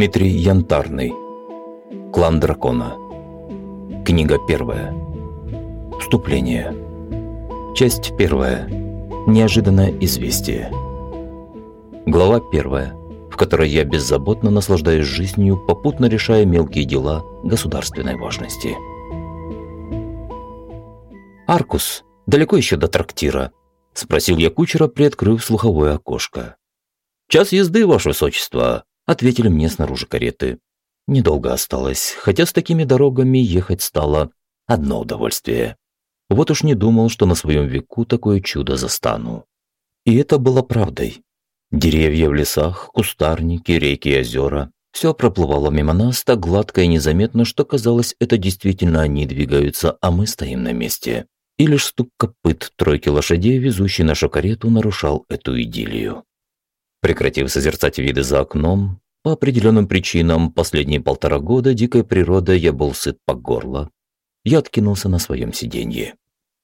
Дмитрий Янтарный. Клан дракона. Книга первая. Вступление. Часть первая. Неожиданное известие. Глава первая, в которой я беззаботно наслаждаюсь жизнью, попутно решая мелкие дела государственной важности. «Аркус, далеко еще до трактира?» – спросил я кучера, приоткрыв слуховое окошко. «Час езды, ваше высочество», – ответили мне снаружи кареты. Недолго осталось, хотя с такими дорогами ехать стало одно удовольствие. Вот уж не думал, что на своем веку такое чудо застану. И это было правдой. Деревья в лесах, кустарники, реки и озера. Все проплывало мимо нас так гладко и незаметно, что казалось, это действительно они двигаются, а мы стоим на месте. И лишь стук копыт тройки лошадей, везущей нашу карету, нарушал эту идиллию. Прекратив созерцать виды за окном, по определенным причинам последние полтора года дикой природы я был сыт по горло. Я откинулся на своем сиденье.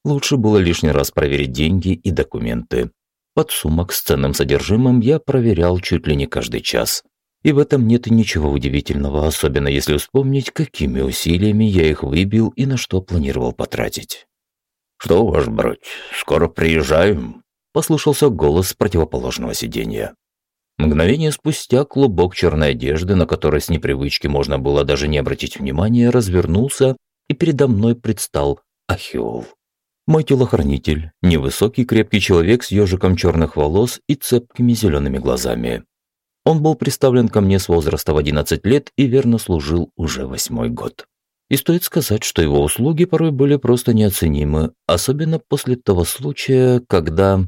Лучше было лишний раз проверить деньги и документы. Под сумок с ценным содержимым я проверял чуть ли не каждый час. И в этом нет ничего удивительного, особенно если вспомнить, какими усилиями я их выбил и на что планировал потратить. «Что, ваш брать, скоро приезжаем?» – послышался голос с противоположного сиденья. Мгновение спустя клубок черной одежды, на которой с непривычки можно было даже не обратить внимания, развернулся, и передо мной предстал Ахиол. Мой телохранитель, невысокий крепкий человек с ежиком черных волос и цепкими зелеными глазами. Он был представлен ко мне с возраста в 11 лет и верно служил уже восьмой год. И стоит сказать, что его услуги порой были просто неоценимы, особенно после того случая, когда...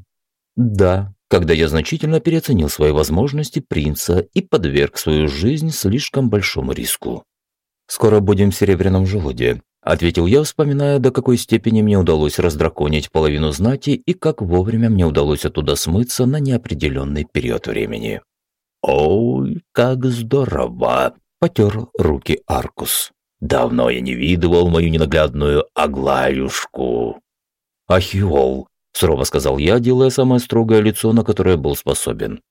Да, когда я значительно переоценил свои возможности принца и подверг свою жизнь слишком большому риску. «Скоро будем в Серебряном желуде», – ответил я, вспоминая, до какой степени мне удалось раздраконить половину знати и как вовремя мне удалось оттуда смыться на неопределенный период времени. «Ой, как здорово!» – потер руки Аркус. «Давно я не видывал мою ненаглядную Аглаюшку». «Ахиол, сурово сказал я, делая самое строгое лицо, на которое был способен.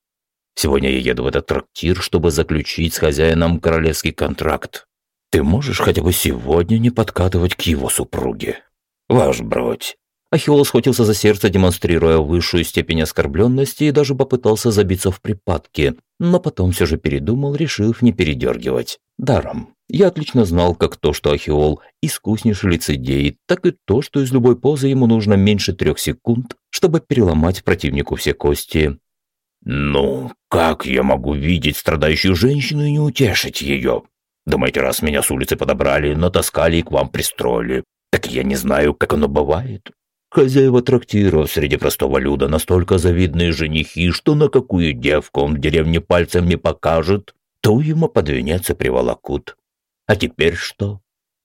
Сегодня я еду в этот трактир, чтобы заключить с хозяином королевский контракт. Ты можешь хотя бы сегодня не подкатывать к его супруге? Ваш бродь. Ахилл схватился за сердце, демонстрируя высшую степень оскорбленности и даже попытался забиться в припадке, но потом все же передумал, решив не передергивать. Даром. Я отлично знал, как то, что Ахиол искуснейший лицедей, так и то, что из любой позы ему нужно меньше трех секунд, чтобы переломать противнику все кости. «Ну, как я могу видеть страдающую женщину и не утешить ее? Думаете, раз меня с улицы подобрали, натаскали и к вам пристроили, так я не знаю, как оно бывает. Хозяева трактиров среди простого люда настолько завидные женихи, что на какую девку он в деревне пальцем не покажет, то ему под венец и приволокут. А теперь что?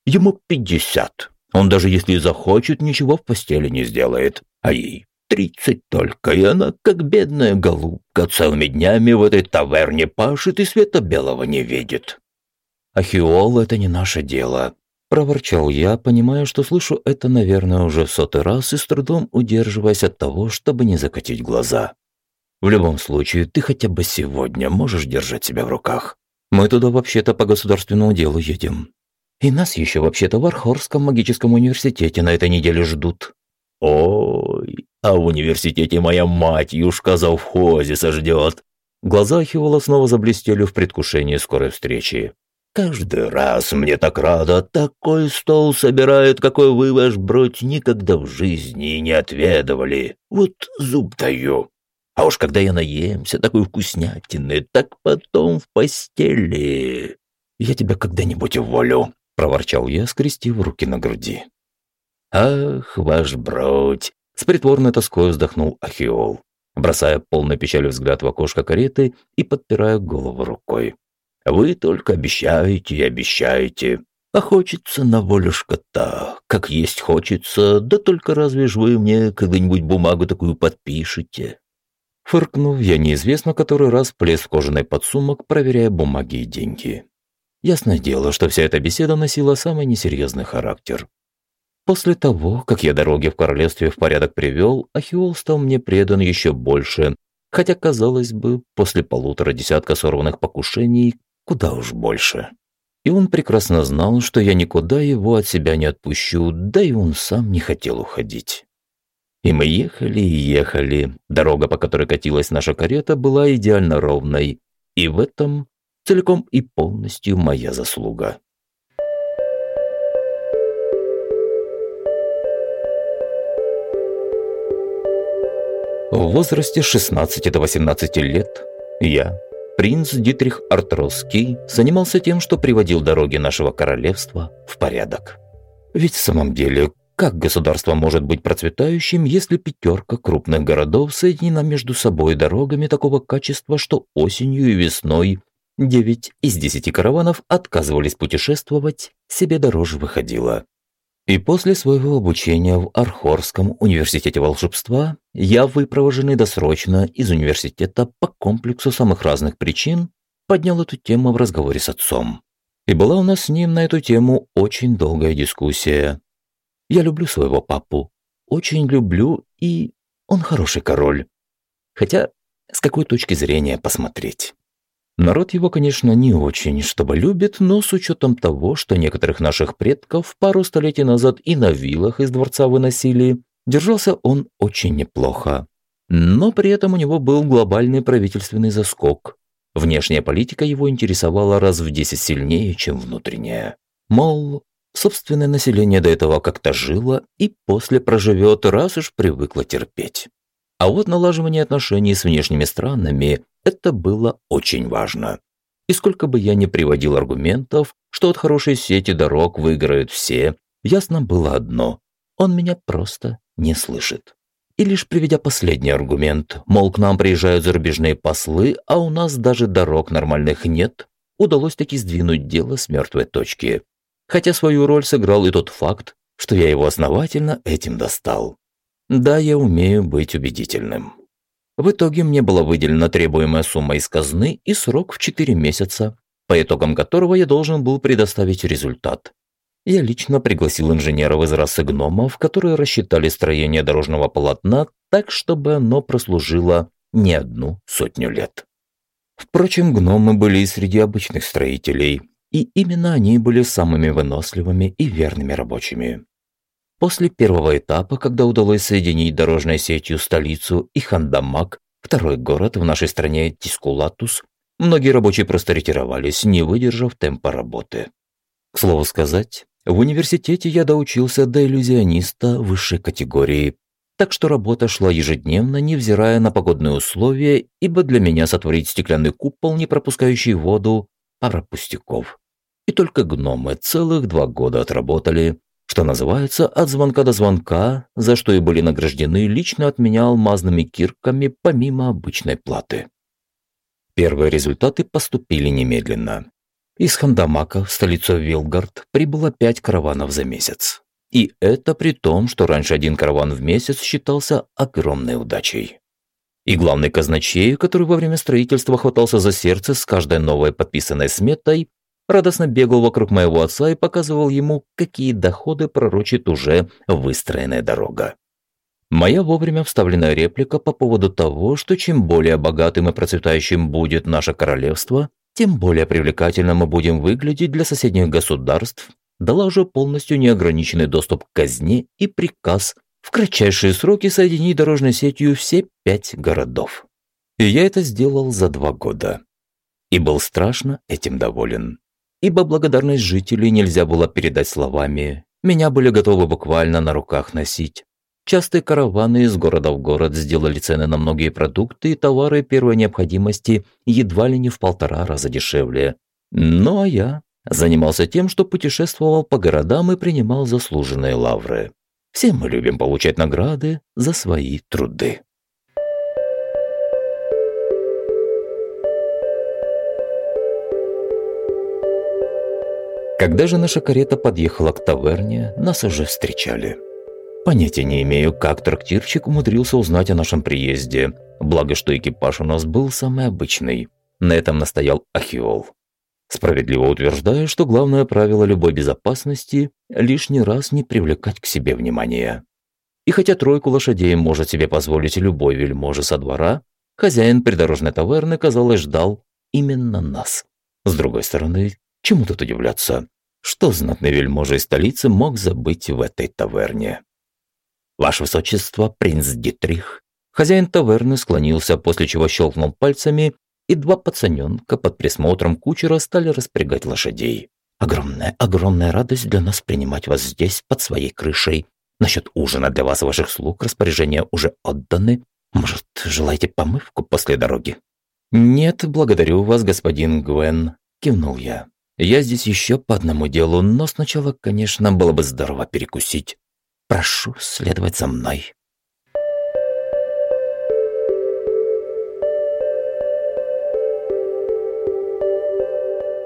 Ему пятьдесят. Он даже если захочет, ничего в постели не сделает. А ей тридцать только, и она, как бедная голубка, целыми днями в этой таверне пашет и света белого не видит. Ахиол — это не наше дело. Проворчал я, понимая, что слышу это, наверное, уже сотый раз и с трудом удерживаясь от того, чтобы не закатить глаза. В любом случае, ты хотя бы сегодня можешь держать себя в руках. Мы туда вообще-то по государственному делу едем. И нас еще вообще-то в Архорском магическом университете на этой неделе ждут. Ой, а в университете моя мать юшка завхозиса ждет. Глаза Хиола снова заблестели в предвкушении скорой встречи. Каждый раз мне так рада, такой стол собирают, какой вы, ваш бродь, никогда в жизни не отведывали. Вот зуб даю. А уж когда я наемся такой вкуснятины, так потом в постели. Я тебя когда-нибудь уволю, проворчал я, скрестив руки на груди. Ах, ваш бродь, с притворной тоской вздохнул Ахиол, бросая полный печали взгляд в окошко кареты и подпирая голову рукой. Вы только обещаете и обещаете. А хочется на волюшка-то, как есть хочется, да только разве ж вы мне когда-нибудь бумагу такую подпишете? Фыркнув, я неизвестно который раз полез в кожаный подсумок, проверяя бумаги и деньги. Ясное дело, что вся эта беседа носила самый несерьезный характер. После того, как я дороги в королевстве в порядок привел, Ахиол стал мне предан еще больше, хотя, казалось бы, после полутора десятка сорванных покушений, куда уж больше. И он прекрасно знал, что я никуда его от себя не отпущу, да и он сам не хотел уходить. И мы ехали и ехали. Дорога, по которой катилась наша карета, была идеально ровной. И в этом целиком и полностью моя заслуга. В возрасте 16 до 18 лет я, принц Дитрих Артросский, занимался тем, что приводил дороги нашего королевства в порядок. Ведь в самом деле, как государство может быть процветающим, если пятерка крупных городов соединена между собой дорогами такого качества, что осенью и весной 9 из 10 караванов отказывались путешествовать, себе дороже выходило. И после своего обучения в Архорском университете волшебства я, выпровоженный досрочно из университета по комплексу самых разных причин, поднял эту тему в разговоре с отцом. И была у нас с ним на эту тему очень долгая дискуссия. Я люблю своего папу, очень люблю, и он хороший король. Хотя, с какой точки зрения посмотреть? Народ его, конечно, не очень, чтобы любит, но с учетом того, что некоторых наших предков пару столетий назад и на вилах из дворца выносили, держался он очень неплохо. Но при этом у него был глобальный правительственный заскок. Внешняя политика его интересовала раз в десять сильнее, чем внутренняя. Мол, собственное население до этого как-то жило и после проживет, раз уж привыкло терпеть. А вот налаживание отношений с внешними странами – это было очень важно. И сколько бы я ни приводил аргументов, что от хорошей сети дорог выиграют все, ясно было одно – он меня просто не слышит. И лишь приведя последний аргумент, мол, к нам приезжают зарубежные послы, а у нас даже дорог нормальных нет, удалось таки сдвинуть дело с мертвой точки. Хотя свою роль сыграл и тот факт, что я его основательно этим достал. Да, я умею быть убедительным. В итоге мне была выделена требуемая сумма из казны и срок в 4 месяца, по итогам которого я должен был предоставить результат. Я лично пригласил инженеров из расы гномов, которые рассчитали строение дорожного полотна так, чтобы оно прослужило не одну сотню лет. Впрочем, гномы были и среди обычных строителей, и именно они были самыми выносливыми и верными рабочими. После первого этапа, когда удалось соединить дорожной сетью столицу и Хандамак, второй город в нашей стране Тискулатус, многие рабочие просто ретировались, не выдержав темпа работы. К слову сказать, в университете я доучился до иллюзиониста высшей категории, так что работа шла ежедневно, невзирая на погодные условия, ибо для меня сотворить стеклянный купол, не пропускающий воду, пара пустяков. И только гномы целых два года отработали, что называется, от звонка до звонка, за что и были награждены лично от меня алмазными кирками помимо обычной платы. Первые результаты поступили немедленно. Из Хандамака в столицу Вилгард прибыло пять караванов за месяц. И это при том, что раньше один караван в месяц считался огромной удачей. И главный казначей, который во время строительства хватался за сердце с каждой новой подписанной сметой, радостно бегал вокруг моего отца и показывал ему, какие доходы пророчит уже выстроенная дорога. Моя вовремя вставленная реплика по поводу того, что чем более богатым и процветающим будет наше королевство, тем более привлекательно мы будем выглядеть для соседних государств, дала уже полностью неограниченный доступ к казне и приказ в кратчайшие сроки соединить дорожной сетью все пять городов. И я это сделал за два года. И был страшно этим доволен ибо благодарность жителей нельзя было передать словами. Меня были готовы буквально на руках носить. Частые караваны из города в город сделали цены на многие продукты и товары первой необходимости едва ли не в полтора раза дешевле. Ну а я занимался тем, что путешествовал по городам и принимал заслуженные лавры. Все мы любим получать награды за свои труды. Когда же наша карета подъехала к таверне, нас уже встречали. Понятия не имею, как трактирщик умудрился узнать о нашем приезде, благо что экипаж у нас был самый обычный. На этом настоял Ахиол. Справедливо утверждаю, что главное правило любой безопасности – лишний раз не привлекать к себе внимания. И хотя тройку лошадей может себе позволить любой вельможа со двора, хозяин придорожной таверны, казалось, ждал именно нас. С другой стороны, чему тут удивляться? Что знатный вельможа из столицы мог забыть в этой таверне? «Ваше высочество, принц Дитрих». Хозяин таверны склонился, после чего щелкнул пальцами, и два пацаненка под присмотром кучера стали распрягать лошадей. «Огромная, огромная радость для нас принимать вас здесь, под своей крышей. Насчет ужина для вас и ваших слуг распоряжения уже отданы. Может, желаете помывку после дороги?» «Нет, благодарю вас, господин Гвен», – кивнул я. «Я здесь еще по одному делу, но сначала, конечно, было бы здорово перекусить. Прошу следовать за мной».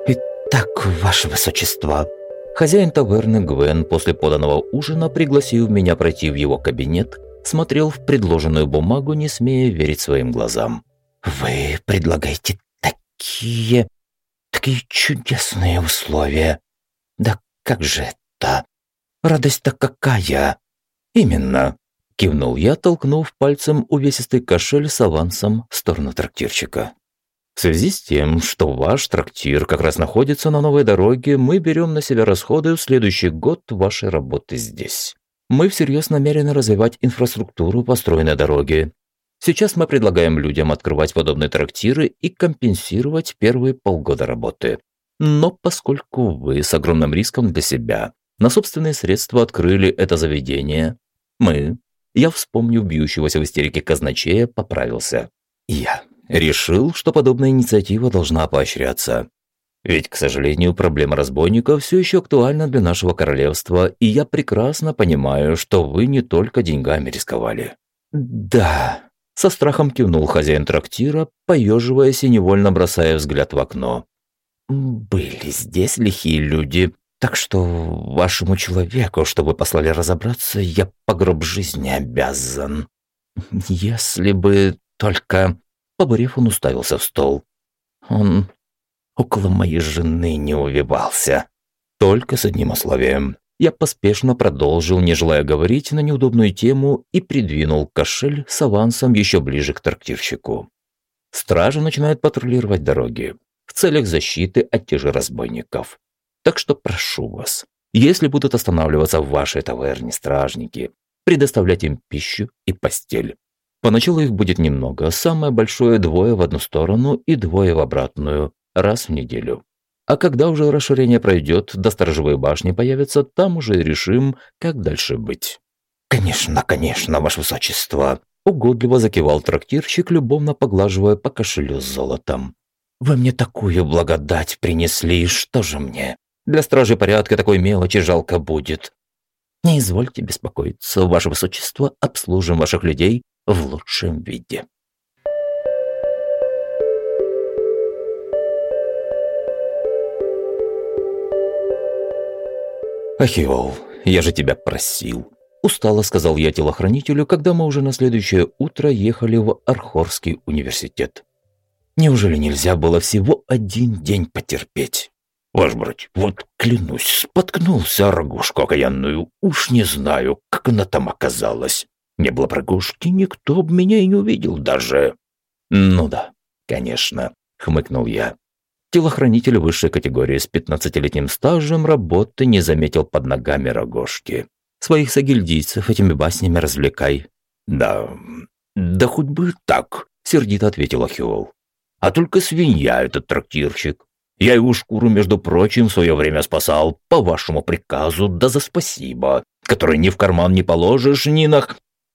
«Итак, ваше высочество», Хозяин таверны Гвен после поданного ужина, пригласив меня пройти в его кабинет, смотрел в предложенную бумагу, не смея верить своим глазам. «Вы предлагаете такие... такие чудесные условия. Да как же это? Радость-то какая!» «Именно!» – кивнул я, толкнув пальцем увесистый кошель с авансом в сторону трактирщика. В связи с тем, что ваш трактир как раз находится на новой дороге, мы берем на себя расходы в следующий год вашей работы здесь. Мы всерьез намерены развивать инфраструктуру построенной дороги. Сейчас мы предлагаем людям открывать подобные трактиры и компенсировать первые полгода работы. Но поскольку вы с огромным риском для себя на собственные средства открыли это заведение, мы, я вспомню бьющегося в истерике казначея, поправился. Я решил, что подобная инициатива должна поощряться. Ведь, к сожалению, проблема разбойников все еще актуальна для нашего королевства, и я прекрасно понимаю, что вы не только деньгами рисковали. Да, со страхом кивнул хозяин трактира, поеживаясь и невольно бросая взгляд в окно. Были здесь лихие люди, так что вашему человеку, чтобы послали разобраться, я по гроб жизни обязан. Если бы только... Побурев, он уставился в стол. Он около моей жены не увивался. Только с одним условием. Я поспешно продолжил, не желая говорить на неудобную тему, и придвинул кошель с авансом еще ближе к трактирщику. Стража начинает патрулировать дороги в целях защиты от тех же разбойников. Так что прошу вас, если будут останавливаться в вашей таверне стражники, предоставлять им пищу и постель. Поначалу их будет немного, самое большое двое в одну сторону и двое в обратную, раз в неделю. А когда уже расширение пройдет, до сторожевой башни появится, там уже решим, как дальше быть. «Конечно, конечно, ваше высочество!» Угодливо закивал трактирщик, любовно поглаживая по кошелю с золотом. «Вы мне такую благодать принесли, что же мне? Для стражи порядка такой мелочи жалко будет. Не извольте беспокоиться, ваше высочество, обслужим ваших людей в лучшем виде. «Ахиол, я же тебя просил!» Устало сказал я телохранителю, когда мы уже на следующее утро ехали в Архорский университет. Неужели нельзя было всего один день потерпеть? Ваш брать, вот клянусь, споткнулся о рогушку окаянную. Уж не знаю, как она там оказалась. Не было прогушки, никто б меня и не увидел даже. Ну да, конечно, хмыкнул я. Телохранитель высшей категории с пятнадцатилетним стажем работы не заметил под ногами рогожки. Своих сагильдийцев этими баснями развлекай. Да, да хоть бы так, сердито ответил Ахиол. А только свинья этот трактирщик. Я его шкуру, между прочим, в свое время спасал по вашему приказу, да за спасибо, который ни в карман не положишь, ни на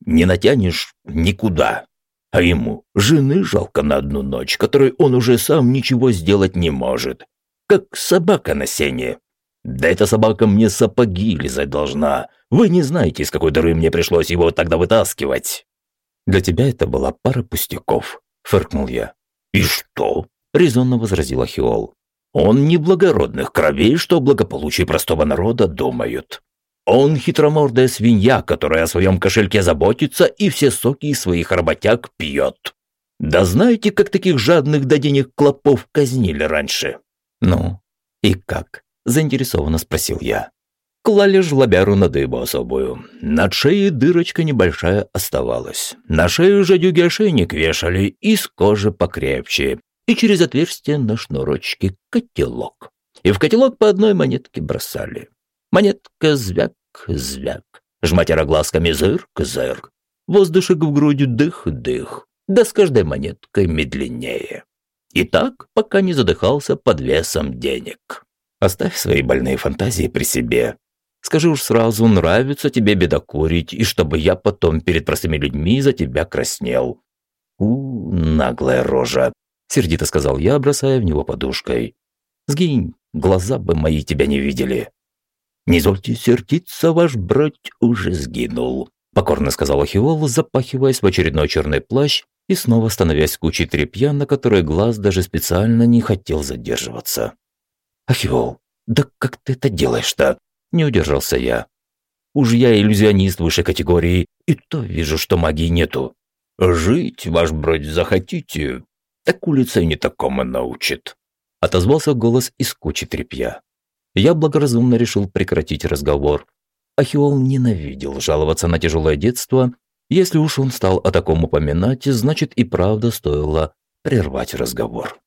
не натянешь никуда. А ему жены жалко на одну ночь, которой он уже сам ничего сделать не может. Как собака на сене. Да эта собака мне сапоги лизать должна. Вы не знаете, из какой дыры мне пришлось его тогда вытаскивать. Для тебя это была пара пустяков, фыркнул я. И что? резонно возразил Ахиол. Он не благородных кровей, что о благополучии простого народа думают. Он хитромордая свинья, которая о своем кошельке заботится и все соки из своих работяг пьет. Да знаете, как таких жадных до денег клопов казнили раньше? Ну, и как? Заинтересованно спросил я. Клали жлобяру на дыбу особую. Над шеей дырочка небольшая оставалась. На шею жадюги ошейник вешали, из кожи покрепче. и через отверстие на шнурочке котелок. И в котелок по одной монетке бросали. Монетка звяк, звяк, жматера глазками зырк, зырк, воздушек в грудь дых, дых, да с каждой монеткой медленнее. И так, пока не задыхался под весом денег. Оставь свои больные фантазии при себе. Скажи уж сразу, нравится тебе бедокурить, и чтобы я потом перед простыми людьми за тебя краснел. У, наглая рожа, сердито сказал я, бросая в него подушкой. Сгинь, глаза бы мои тебя не видели. Не извольте сердиться, ваш брать уже сгинул, покорно сказал Ахиол, запахиваясь в очередной черный плащ и снова становясь кучей тряпья, на которой глаз даже специально не хотел задерживаться. «Ахиол, да как ты это делаешь-то?» Не удержался я. «Уж я иллюзионист высшей категории, и то вижу, что магии нету». «Жить, ваш бродь, захотите, так улица не такому научит», отозвался голос из кучи тряпья. Я благоразумно решил прекратить разговор. Ахиол ненавидел жаловаться на тяжелое детство. Если уж он стал о таком упоминать, значит и правда стоило прервать разговор.